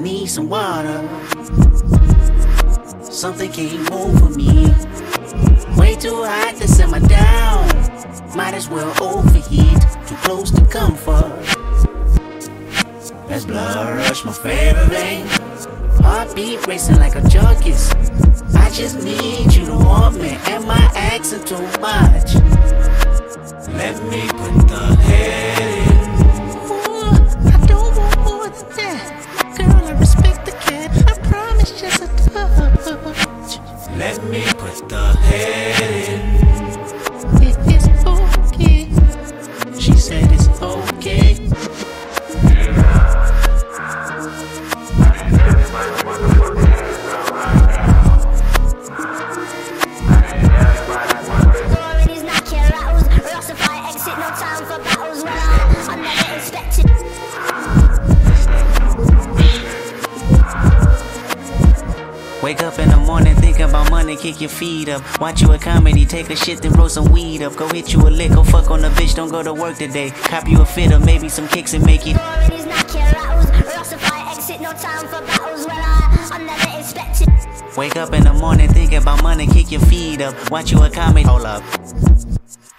need some water. Something came over me. Way too hot to simmer down. Might as well overheat. Too close to comfort. That's blood rush, my favorite vein. Heartbeat racing like a junkies. I just need you to want me. Am I asking too much? Let me put the head in. Kick your feet up. Watch you a comedy, take a shit, then roll some weed up. Go hit you a lick, go fuck on the bitch, don't go to work today. Cop you a fit or maybe some kicks and make it. Authorities knock your rattles. Russify exit, no time for battles. Well, I, I never expected. Wake up in the morning, think about money, kick your feet up. Watch you a comedy, hold up.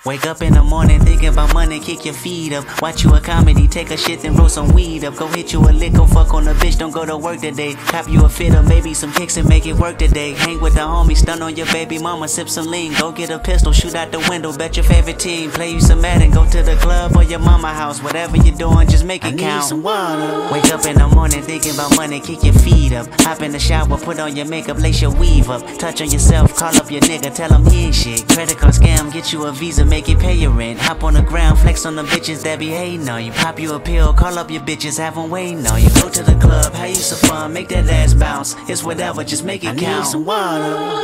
Wake up in the morning, thinking about money, kick your feet up. Watch you a comedy, take a shit, then roll some weed up. Go hit you a lick, go fuck on the bitch, don't go to work today. Cop you a fit or maybe some kicks and make it work today. Hang with the homies, stun on your baby mama, sip some lean. Go get a pistol, shoot out the window, bet your favorite team. Play you some Madden, go to the club or your mama house. Whatever you're doing, just make it I count. need some water. Wake up in the morning, thinking about money, kick your feet up. Hop in the shower, put on your makeup, lace your weave up. Touch on yourself, call up your nigga, tell him he ain't shit. Credit card scam, get you a visa, make it pay your rent. Hop on the ground, flex on the bitches that be hating on you. Pop you a pill, call up your bitches, have them waiting on you. Go to the club, have you some fun, make that ass bounce. It's whatever, just make it I count. need some water.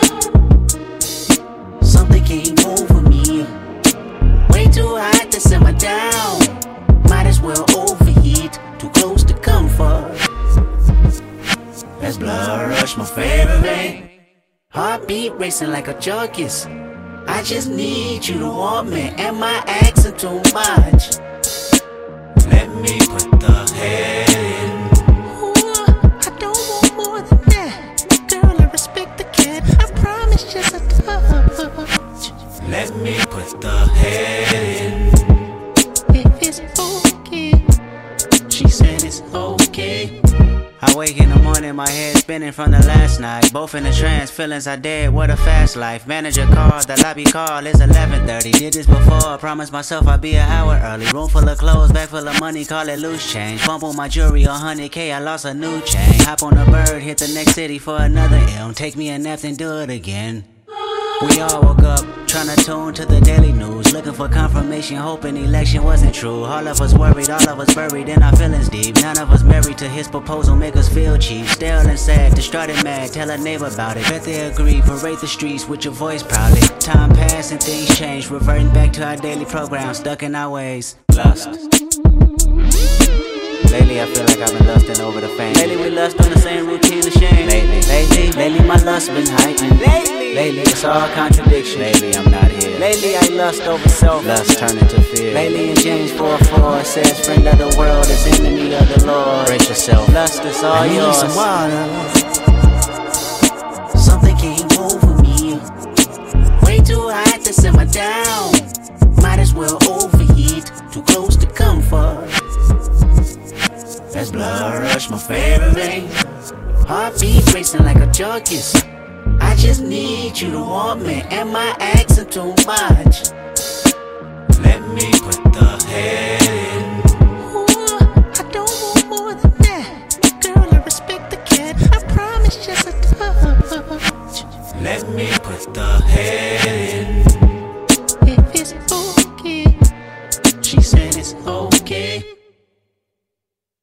Something came over me. Way too hot to simmer down. Might as well overheat. Too close to comfort. That's blood rush, my favorite vein. Heartbeat racing like a junkie's. I just need you to want me. Am I asking too much? Let me put the head in. Ooh, I don't want more than that. Girl, I respect the cat. I promise just a touch. Let me put the head in. If It is okay. She said it's okay. I wake in the morning, my head spinning from the last night. Both in a trance, feelings are dead. What a fast life. Manager called, the lobby call is 11:30. Did this before, promised myself I'd be an hour early. Room full of clothes, bag full of money, call it loose change. Bump on my jewelry, 100k, I lost a new chain. Hop on a bird, hit the next city for another M. Take me a nap, then do it again. We all woke up, trying to tune to the daily news, looking for confirmation, hoping election wasn't true. All of us worried, all of us buried in our feelings deep. None of us married to his proposal, make us feel cheap. Stale and sad, distraught mad, tell a neighbor about it. Bet they agree, parade the streets with your voice proudly. Time passed and things changed, reverting back to our daily program, stuck in our ways. lost. Lately, I feel like I've been lusting over the fame. Lately, we lust on the same routine. Lately, lately, my lust been heightened. Lately, lately, it's all contradiction. Lately, I'm not here. Lately, I lust over self. Lust turn into fear. Lately, in James 4 4, it says, Friend of the world is enemy of the Lord. Brace yourself. Lust is all I need yours. some water. Something came over me. Way too hot to simmer down. Might as well overheat. Too close to comfort. That's blood rush, my favorite vein. Heartbeat racing like a junkie's. I just need you to want me. Am I asking too much? Let me put the head in. Ooh, I don't want more than that. Girl, I respect the cat. I promise just a touch. Let me put the head in.